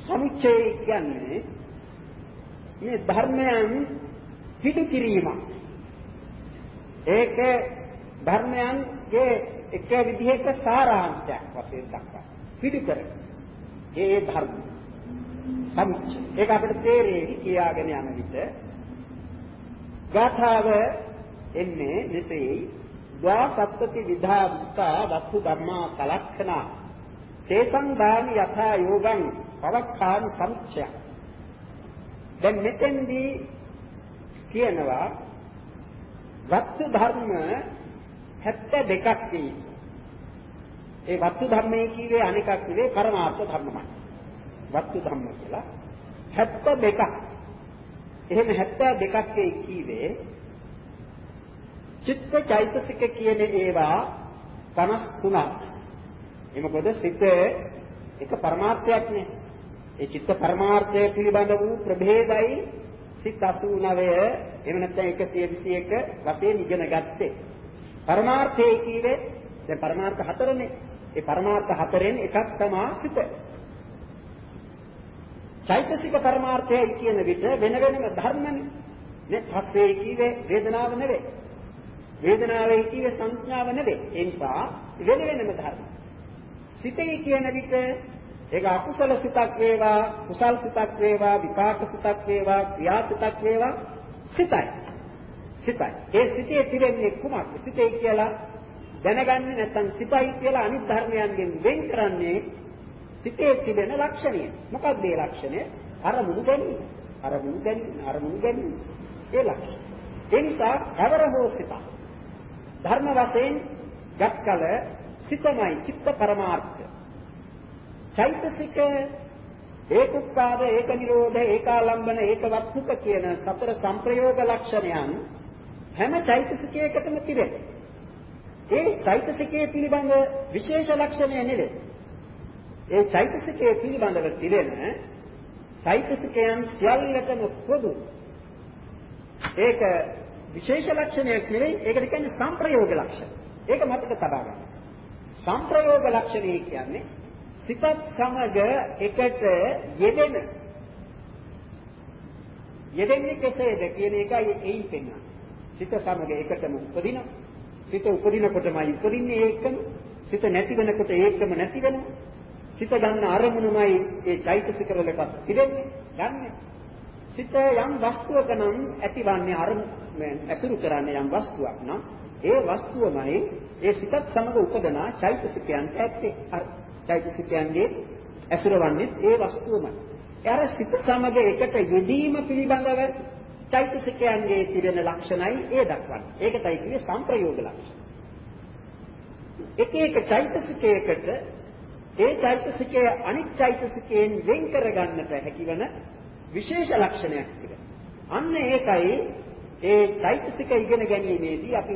සමුච්චය කියන්නේ මේ ධර්මයන් පිටු කිරීම. ඒක ධර්මයන්ගේ එක විදිහක සාරාංශයක් වශයෙන් දක්වනවා. පිටු කර. ඒ ධර්ම. සමුච්චය. ඒක අපිට තේරෙයි කියාගෙන යන විට ගාථාව එන්නේ මෙසේයි. ද්වාසත්ති විධා මුක්තා වස්තු ධර්මා සලක්ෂණා. තේසං දානි යථා යෝගං පවක්ඛාන සමුච්චය දැන් මෙතෙන්දී කියනවා වස්තු ධර්ම 72ක් තියෙනවා ඒ වස්තු ධර්මයේ කිව්වේ අනිකක් කිව්වේ පරමාර්ථ ධර්මමයි. වස්තු ධර්ම කියලා 72ක් එහෙම 72ක් කිව්වේ චිත්ත චෛතසික කියන ඒවා 53ක්. ඒ මොකද සිත එක පරමාර්ථයක් නේ. ඒ චිත්ත පරමාර්ථය පිළිබඳ වූ ප්‍රභේදයි සිත් 89 එහෙම නැත්නම් 121 වශයෙන් ඉගෙන ගත්තේ. පරමාර්ථයේ කීවේ දැන් පරමාර්ථ හතරනේ. ඒ පරමාර්ථ හතරෙන් එකක් තමයි සිත. චෛතසික පරමාර්ථය කියන විට වෙන වෙනම ධර්මනේ. නේ පස්සේ කීවේ වේදනාව නෙවෙයි. වේදනාවේ කියේ සංඥාව නෙවෙයි. ඒ නිසා වෙන වෙනම ධර්ම. සිතේ කියන විට ඒක අකුසල සිතක් වේවා, කුසල් සිතක් වේවා, විපාක සිතක් වේවා, ක්‍රියා සිතක් වේවා සිතයි. සිතයි. ඒ සිතේ තිබෙන්නේ කුමක්ද? සිතේ කියලා දැනගන්නේ නැත්නම් සිතයි කියලා අනිත් ධර්මයන්ගෙන් වෙන් කරන්නේ සිතේ තිබෙන ලක්ෂණය. මොකක්ද ඒ ලක්ෂණය? අරමුණු ගැනීම. අරමුණු ගැනීම, අරමුණු ගැනීම. ඒ ලක්ෂණ. ඒ නිසා කවර හෝ සිතක් ධර්ම වශයෙන් ගත්කල සිතමයි චිත්ත පරමාර්ථය. චෛතසික ඒකුප්පාද ඒක නිරෝධ ඒකාලම්බන ඒක වත්තුක කියන සතර සංප්‍රයෝග ලක්ෂණයන් හැම චෛතසිකයකටම තිබෙනවා. ඒ චෛතසිකයේ පිළිබඳ විශේෂ ලක්ෂණය නෙවෙයි. ඒ චෛතසිකයේ පිළිබඳව තිබෙන චෛතසිකයන් සියල්ලටම පොදු. ඒක විශේෂ ලක්ෂණයක් නෙවෙයි ඒකට කියන්නේ සංප්‍රයෝග ලක්ෂණ. ඒක මතක තබා ගන්න. සංප්‍රයෝග ලක්ෂණය කියන්නේ සිතත් සමග එකට යෙදෙන යෙදෙන්නේ කෙසේද කියන එකයි එයින් පෙන්වන්නේ. සිත සමග එකටම උපදින සිත උපදිනකොටමයි උපදින්නේ ඒකම සිත නැති වෙනකොට ඒකම නැති වෙනවා. සිත ගන්න අරමුණමයි ඒ චෛතසික වලට පිරෙන්නේ. ගන්නෙ. සිත යම් වස්තුවක නම් ඇතිවන්නේ අරමුණ ඇසුරු කරන්නේ යම් වස්තුවක් නම් ඒ වස්තුවමයි ඒ සිතත් සමග උපදන චෛතසිකයන්ට ඇත්තේ අර චෛතසිකයන්ගේ ඇසුරවන්නේ ඒ වස්තුවමයි. ඒ අර සිත සමග එකට යෙදීම පිළිබඳව චෛතසිකයන්ගේ තිබෙන ලක්ෂණයි ඒ දක්වන්නේ. ඒකටයි කියේ සංප්‍රයෝග ලක්ෂණ. එක එක චෛතසිකයකට ඒ චෛතසිකය අනිත් චෛතසිකයෙන් වෙන් කරගන්නට හැකිවන විශේෂ ලක්ෂණයක් තිබෙනවා. අන්න ඒකයි ඒ චෛතසික ඉගෙන ගැනීමේදී අපි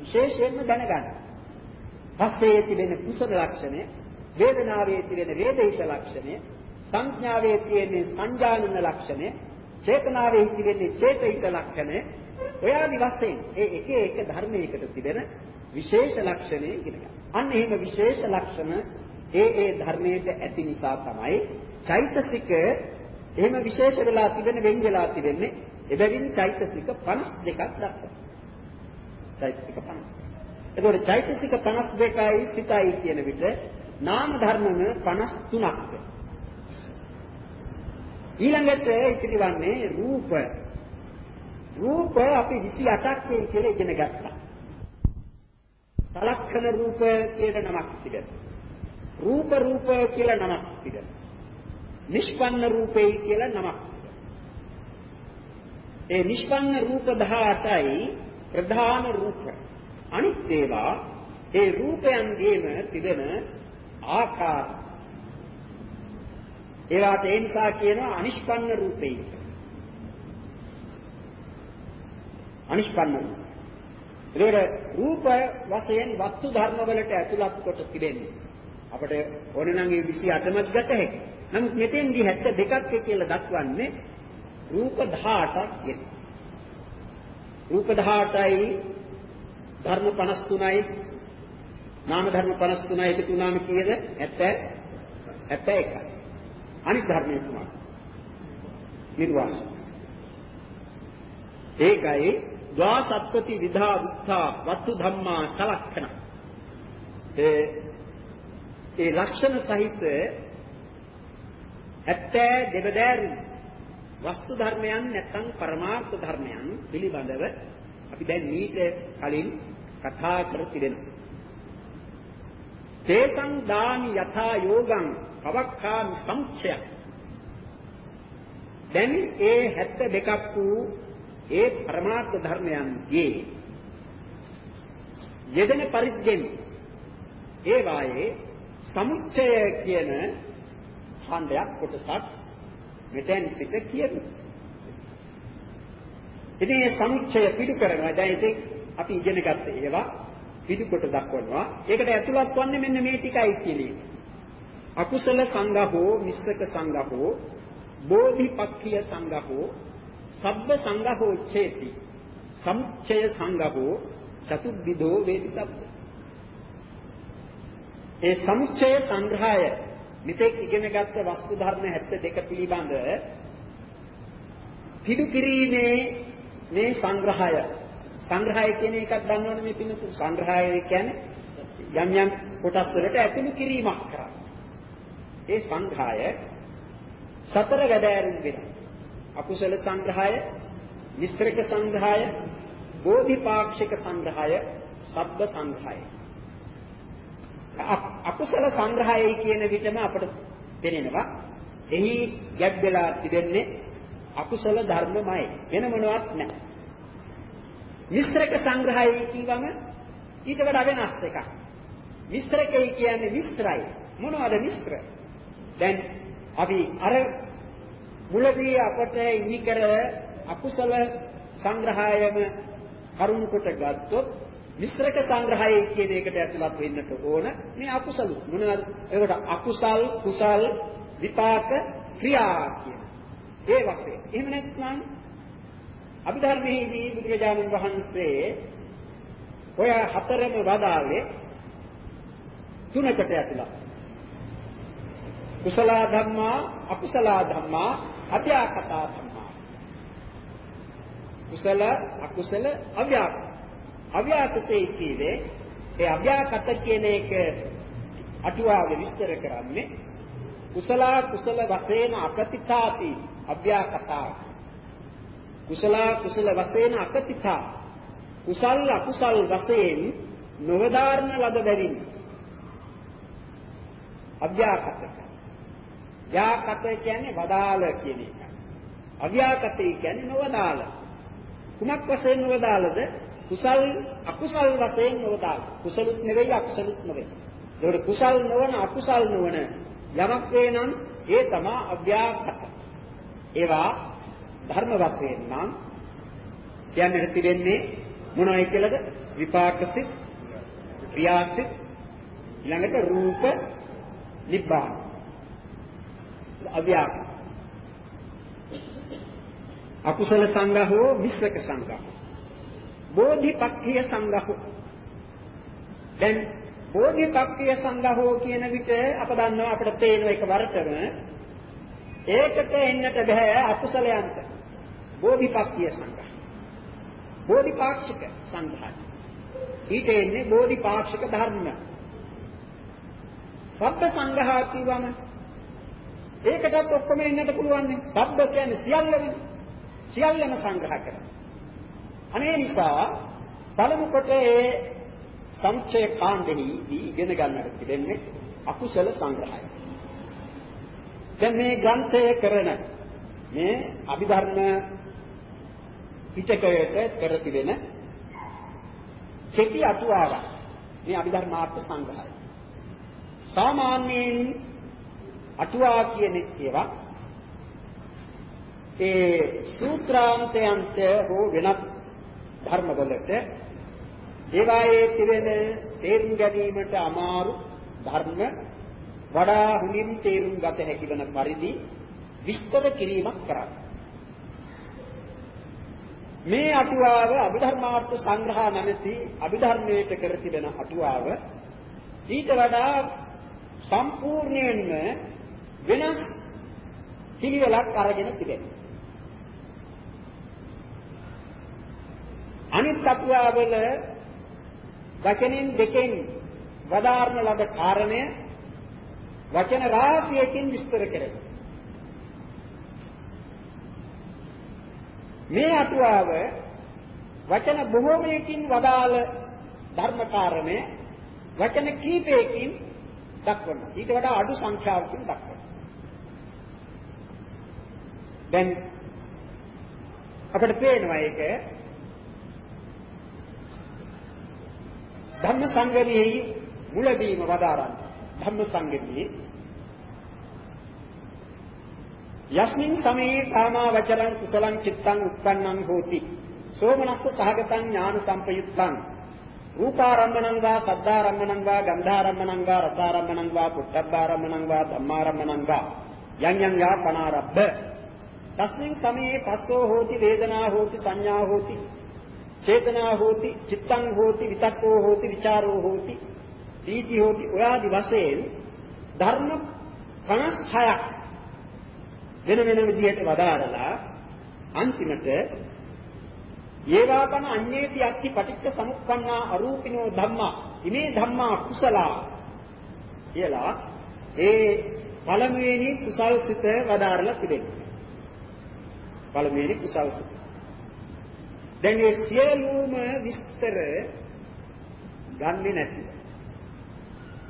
විශේෂයෙන්ම දැනගන්න. පස්සේ තිබෙන කුසල ලක්ෂණය, වේදනාවේ තිබෙන වේදිත ලක්ෂණය, සංඥාවේ තියෙන සංජානන ලක්ෂණය, චේතනාවේ තිබෙන චේතිත ලක්ෂණය, ඔය ආදි වශයෙන් ඒ එක එක ධර්මයකට තිබෙන විශේෂ ලක්ෂණය ඉගෙන ගන්න. අන්න එහෙම විශේෂ ලක්ෂණ ඒ ඒ ධර්මයට ඇති නිසා තමයි චෛතසික එහෙම විශේෂ වෙලා තිබෙන වෙන් වෙලා තිබෙන්නේ එබැවින් චෛතසික 52ක් දක්වනවා. චෛතසික 50. එතකොට චෛතසික 52යි සිතයි කියන විට නාම ධර්මම 53ක්. ඊළඟට ඉතිරිවන්නේ රූප. රූප අපි 28ක් කියලා ඉගෙන ගත්තා. සලක්ෂණ රූප කියන නමක් තිබෙනවා. රූප රූප කියලා නමක් තිබෙනවා. නිෂ්පන්න රූපේ කියලා නමක් ඒ නිෂ්පන්න රූප 18යි ප්‍රධාන රූප. අනිත් ඒවා ඒ රූපයන්ගේම තිබෙන ආකාර. ඒවාට ඒ නිසා කියනවා අනිෂ්පන්න රූපේ අනිෂ්පන්න රූප. ඒකට රූප වශයෙන් වස්තු ධර්ම වලට ඇතුළත් කොට තිබෙන්නේ. අපිට ඕනේ නම් ඒ 28මත් ගත හැකියි. නමුත් මෙතෙන්දී 72ක් කියලා දක්වන්නේ රූප 18ක් කියන. රූප 18යි ධර්ම 53යි නාම ධර්ම 53යි එකතු වුණාම කීයද? 70 71යි. අනිත් ධර්මයේ තුනක්. නිර්වාණ. ඒකයි ද්වාසත්පති විධා උත්තා වත්තු ධම්මා සලක්ෂණ. ඒ ඒ ලක්ෂණ සහිත 70 දෙබදෑරු වස්තු ධර්මයන් නැත්නම් පරමාර්ථ ධර්මයන් පිළිබඳව අපි දැන් මීට කලින් කතා කර තිබෙනවා. තේසං දානි යථා යෝගං පවක්ඛාමි සමුච්ඡය. දැන් ඒ 72ක් වූ ඒ පරමාර්ථ ධර්මයන්ගේ යෙදෙන පරිද්දෙන් ඒ වායේ සමුච්ඡය කියන ඛණ්ඩයක් කොටසක් මෙතෙන් සිට කියනවා. ඉතින් මේ සමුච්ඡය පිටු කරනවා. දැන් ඉතින් අපි ඉගෙන ගත්ත ඒවා පිටු කොට දක්වනවා. ඒකට ඇතුළත් වන්නේ මෙන්න මේ ටිකයි කියන්නේ. අකුසල සංඝහෝ, මිස්සක සංඝහෝ, බෝධිපක්ඛිය සංඝහෝ, සබ්බ සංඝහෝ චේති. සමුච්ඡය සංඝහෝ චතුබ්බිදෝ වේදිතබ්බ. ඒ සමුච්ඡය සංග්‍රහය මෙතෙක් ඉගෙනගත්ත වස්තු ධර්ම 72 පිළිබඳ පිටු කිරීමේ මේ සංග්‍රහය සංග්‍රහය කියන එකක් දන්නවනේ මේ පින්නතු සංග්‍රහය කියන්නේ යම් යම් කොටස් වලට ඇතුළු කිරීමක් කරන්නේ. ඒ සංග්‍රහය සතර ගැදෑරුම් වෙනවා. අකුසල සංග්‍රහය, විස්තරක සංග්‍රහය, බෝධිපාක්ෂික සංග්‍රහය, සබ්බ සංග්‍රහය. අකුසල සංග්‍රහයයි කියන විටම අපට දැනෙනවා එහි ගැබ් වෙලා තිබෙන්නේ අකුසල ධර්මමයි වෙන මොනවත් නැහැ. මිශ්‍රක සංග්‍රහයයි කියවම ඊට වඩා වෙනස් එකක්. මිශ්‍රකයි කියන්නේ මිශ්‍රයි. මොනවද මිශ්‍ර? දැන් අපි අර මුලදී අපට ඉනි කර අකුසල සංග්‍රහයම කරුණු කොට ගත්තොත් මිශ්‍රක සංග්‍රහය කියන එකට ඇතුළත් වෙන්නට ඕන මේ අකුසල. මොනවාද? ඒකට අකුසල් කුසල් විපාක ක්‍රියා කියන. ඒ වශයෙන්. එහෙම නැත්නම් අභිධර්මයේදී බුදුරජාණන් වහන්සේ ඔය හතරම වදාළේ තුනකට ඇතුළත්. කුසල ධම්මා අකුසල ධම්මා අභ්‍යාකතා ධම්මා. කුසල අකුසල අභ්‍යාක අව්‍යාකතේ කියවේ ඒ අව්‍යාකත කියන එක අටුවාවේ විස්තර කරන්නේ කුසල කුසල වශයෙන් අකතිතාති අව්‍යාකතා. කුසල කුසල වශයෙන් අකතිතා. කුසල් අකුසල් වශයෙන් නොවදාරන ලද බැවින් අව්‍යාකත. ව්‍යාකත කියන්නේ වදාළ කියන එක. අව්‍යාකතේ කියන්නේ නොවදාළ. කුමක් වශයෙන් නොවදාළද? කුසල් අකුසල් වශයෙන් නොවතා කුසලුත් නෙවෙයි අකුසලුත් නෙවෙයි. ඒකට කුසල් නොවන අකුසල් නොවන යමක් වේ නම් ඒ තමයි අව්‍යාකත. ඒවා ධර්ම වශයෙන් නම් කියන්නට තිබෙන්නේ මොනවයි කියලාද? විපාකසිත, ක්‍රියාසිත, ළඟට රූප, නිබ්බාන. අව්‍යාක. අකුසල සංඝහෝ විස්සක සංඝහෝ. බෝධිපක්ඛිය සංඝහෝ. දැන් බෝධිපක්ඛිය සංඝහෝ කියන විට අප දන්නවා අපිට තේරෙන එක වරටම ඒකට එන්නට බෑ අකුසලයන්ට. බෝධිපක්ඛිය සංඝහ. බෝධිපාක්ෂික සංඝහයි. ඊට එන්නේ බෝධිපාක්ෂික ධර්ම. සබ්බ සංඝහා කියවම ඒකටත් ඔක්කොම එන්නට පුළුවන් නේ. සබ්බ කියන්නේ සියල්ලම සියල්ලම සංග්‍රහ කරනවා. අනේ නිසා පළමු කොට ඒ සංචය කාණ්ඩෙහිදී ඉගෙන ගන්නට තිබෙන්නේ අකුසල සංග්‍රහය. දැන් මේ ග්‍රන්ථය කරන මේ අභිධර්ම පිටකයට කර තිබෙන කෙටි අටුවාවක් මේ අභිධර්මාර්ථ සංග්‍රහය. සාමාන්‍යයෙන් අටුවා කියන ඒවා ඒ සූත්‍රාන්තයන්ට හෝ වෙනත් ධර්මවලට ඒවායේ තිබෙන තේරුම් ගැනීමට අමාරු ධර්ම වඩා හොඳින් තේරුම් ගත හැකි වන පරිදි විස්තර කිරීමක් කරා. මේ අටුවාව අභිධර්මාර්ථ සංග්‍රහ නැමැති අභිධර්මයට කර තිබෙන අටුවාව ඊට වඩා සම්පූර්ණයෙන්ම වෙනස් පිළිවෙලක් අරගෙන තිබෙනවා. අනිත් අටුවාවල වචනෙන් දෙකෙන් වදාරන ලද කාරණය වචන රාශියකින් විස්තර කරනවා. මේ අටුවාව වචන බොහෝමයකින් වදාළ ධර්මකාරණය වචන කීපයකින් දක්වනවා. ඊට වඩා අඩු සංඛ්‍යාවකින් දක්වනවා. දැන් අපිට පේනවා ඒක ධම්ම සංගමයේ මුලදීම වදාරන්නේ. ධම්ම සංගමයේ යස්මින් සමේ කාමා වචරං කුසලං චිත්තං උප්පන්නං හෝති. සෝමනස්ස සහගතං ඥාන සම්පයුත්තං. රූපාරම්මණං වා සද්ධාරම්මණං වා ගන්ධාරම්මණං වා රසාරම්මණං වා පුට්ඨබ්බාරම්මණං වා ධම්මාරම්මණං වා යං යං යා පනාරබ්බ. තස්මින් සමේ පස්සෝ හෝති වේදනා හෝති සංඥා හෝති. චේතනා හෝති චිත්තං හෝති විතක්කෝ හෝති විචාරෝ හෝති දීති හෝති ඔයාදි වශයෙන් ධර්ම 56ක් වෙන වෙන විදිහට වදාරලා අන්තිමට ඒවාපන අඤ්ඤේති අක්ඛි පටිච්ච සමුප්පන්නා අරූපිනෝ ධම්මා ඉමේ ධම්මා කුසලා කියලා ඒ පළමුවෙනි කුසල් සිත වදාරලා තිබෙනවා. පළමුවෙනි කුසල් සිත. දැන් මේ සියලුම විස්තර ගන්නේ නැති.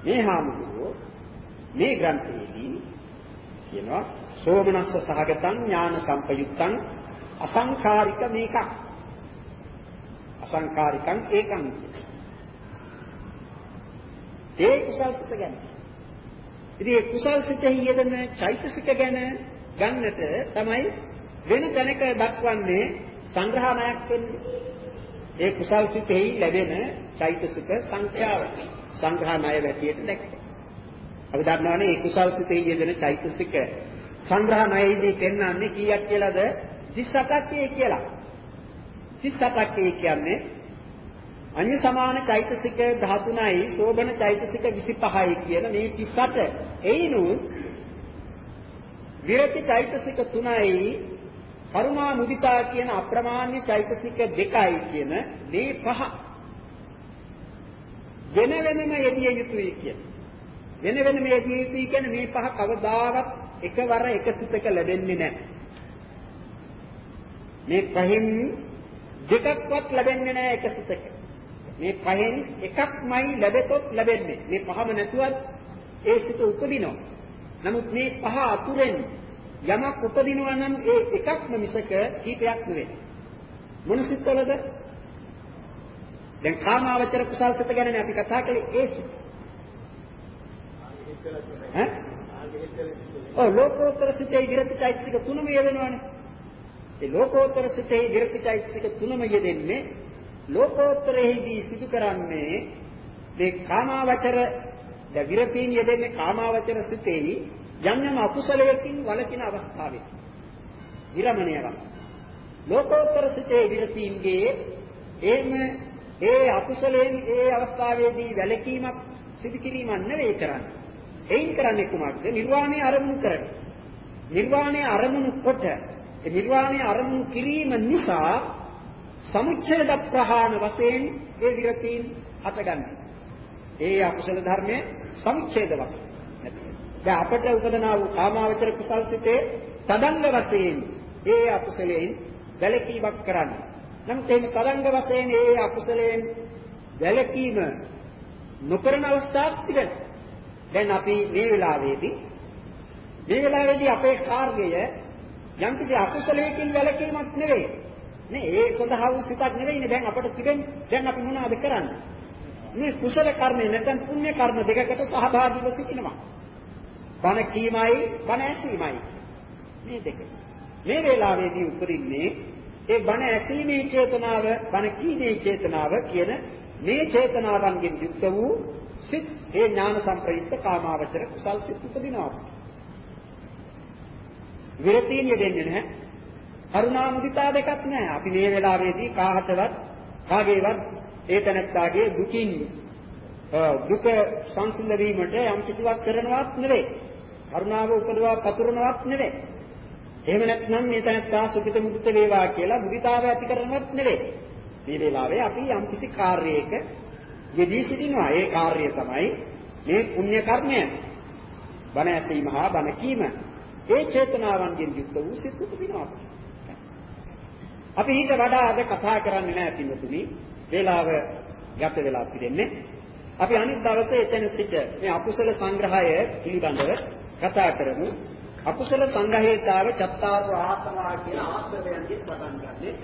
මේ හාමුදුරුවෝ මේ ග්‍රන්ථයේදී කියනවා සෝමනස්ස සහගතං ඥාන සම්පයුක්තං අසංඛාරික මේකක් අසංඛාරිකං ඒකං ඒ කුසල්සිත ගැන ඉතින් ඒ කුසල්සිතෙහි යෙදෙන චෛතසික ගැන ගන්නට තමයි වෙන තැනක දක්වන්නේ සංග්‍රහණයක් වෙන්නේ. ඒ කුසල්සිතෙහි ලැබෙන චෛතසික සංඛ්‍යාව සංග්‍රහණය වැටියට දැක්කේ. අපි දන්නවනේ මේ කුසල්සිතෙහි යෙදෙන චෛතසික සංග්‍රහණයේදී පෙන්වන්නේ කීයක් කියලාද? 38ක් කියලා. 38ක් කියන්නේ අන්‍ය සමාන චෛතසික 13යි සෝබන චෛතසික 25යි කියන මේ 38 එයිනුත් විරති චෛතසික 3යි කරුණා මුදිතා කියන අප්‍රමාණ්‍ය චෛතසික 2යි කියන මේ පහ වෙන වෙනම යෙදිය යුතුයි කියන වෙන වෙනම යෙදිය යුතුයි කියන මේ පහ කවදාවත් එකවර එක සිතක ලැබෙන්නේ නැහැ. මේ පහෙන් දෙකක්වත් ලැබෙන්නේ නැහැ එක සිතක. මේ පහෙන් එකක්මයි ලැබෙතොත් ලැබෙන්නේ. මේ පහම නැතුවත් ඒ සිත උපදිනවා. නමුත් මේ පහ අතුරෙන් යමක් උපදිනවා නම් ඒ එකක්ම මිසක කීපයක් නෙවෙයි. මොන සිත්වලද? දැන් කාමාවචර කුසල් සිත ගැනනේ අපි කතා කළේ ඒ සිත. ඈ? ඔව් ලෝකෝත්තර සිතේ විරති චෛතසික තුනම යෙදෙනවානේ. ඒ ලෝකෝත්තර සිතේ විරති චෛතසික තුනම යෙදෙන්නේ ලෝකෝත්තරෙහිදී සිදු කරන්නේ මේ කාමාවචර ද විරතීන් යෙදෙන්නේ කාමාවචර සිතේයි යම් යම් අකුසලයකින් වළකින අවස්ථාවේ. විරමණය අවස්ථාව. ලෝකෝත්තර සිතේ විරතීන්ගේ එහෙම ඒ අකුසලයෙන් ඒ අවස්ථාවේදී වැළකීමක් සිදු කිරීමක් නෙවෙයි කරන්නේ. එයින් කරන්නේ කුමක්ද? නිර්වාණය අරමුණු කරගෙන. නිර්වාණය අරමුණු කොට ඒ නිර්වාණය අරමුණු කිරීම නිසා සමුච්ඡේද ප්‍රහාණ වශයෙන් ඒ විරතීන් හටගන්නේ. ඒ අකුසල ධර්මයේ සමුච්ඡේද වශයෙන්. දැන් අපට උපදනා වූ කාමාවචර කුසල්සිතේ තදංග වශයෙන් ඒ අකුසලයෙන් වැළකීමක් කරන්නේ. නමුත් එහෙම තරංග වශයෙන් ඒ අකුසලයෙන් වැළකීම නොකරන අවස්ථාවක් තිබෙනවා. දැන් අපි මේ වෙලාවේදී මේ වෙලාවේදී අපේ කාර්යය යම්කිසි අකුසලයකින් වැළකීමක් නෙවෙයි. නේ ඒ සඳහා වූ සිතක් නෙවෙයිනේ දැන් අපට තිබෙන්නේ. දැන් අපි මොනවද කරන්නේ? මේ කුසල කර්මය නැත්නම් පුණ්‍ය කර්ම දෙකකට සහභාගීව සිටිනවා. බණ කීමයි බණ ඇසීමයි. මේ දෙක. මේ වෙලාවේදී උපදින්නේ ඒ බණ ඇසීමේ චේතනාව, බණ කීමේ චේතනාව කියන මේ චේතනාවන්ගෙන් යුක්ත වූ සිත් ඒ ඥාන සම්ප්‍රයුක්ත කාමාවචර කුසල් සිත් උපදිනවා. විරතිය නෙදෙන්නේ නැහැ. කරුණා මුදිතා දෙකක් නැහැ. අපි මේ වෙලාවේදී කාහතවත් කාගේවත් ඒ තනත්තාගේ දුකින් දුක සංසිඳ වීමට යම් කිසිවක් කරනවත් නෙවෙයි. කරුණාව උපදවා පතුරනවත් නෙවෙයි. එහෙම නැත්නම් මේ තැනත්තා සුඛිත මුදිත වේවා කියලා මුදිතාව ඇති කරනවත් නෙවෙයි. මේ වෙලාවේ අපි යම්කිසි කාර්යයක යෙදී සිටිනවා. ඒ කාර්යය තමයි මේ පුණ්‍ය කර්මය. බණ ඇසීම හා බණ කීම. ඒ චේතනාවන්ගෙන් යුක්ත වූ සිත් උපදිනවා. අපි ඊට වඩා අද කතා කරන්නේ නැහැ පින්තුනි. වේලාව ගත වෙලා පිටින්නේ. අපි අනිත් දවසේ එතන සිට මේ අකුසල සංග්‍රහය පිළිබඳව කතා කරමු. අකුසල සංග්‍රහයතාව චත්තාරු ආසවා කියන ආශ්‍රවයන්ගෙන් පටන් ගන්නේ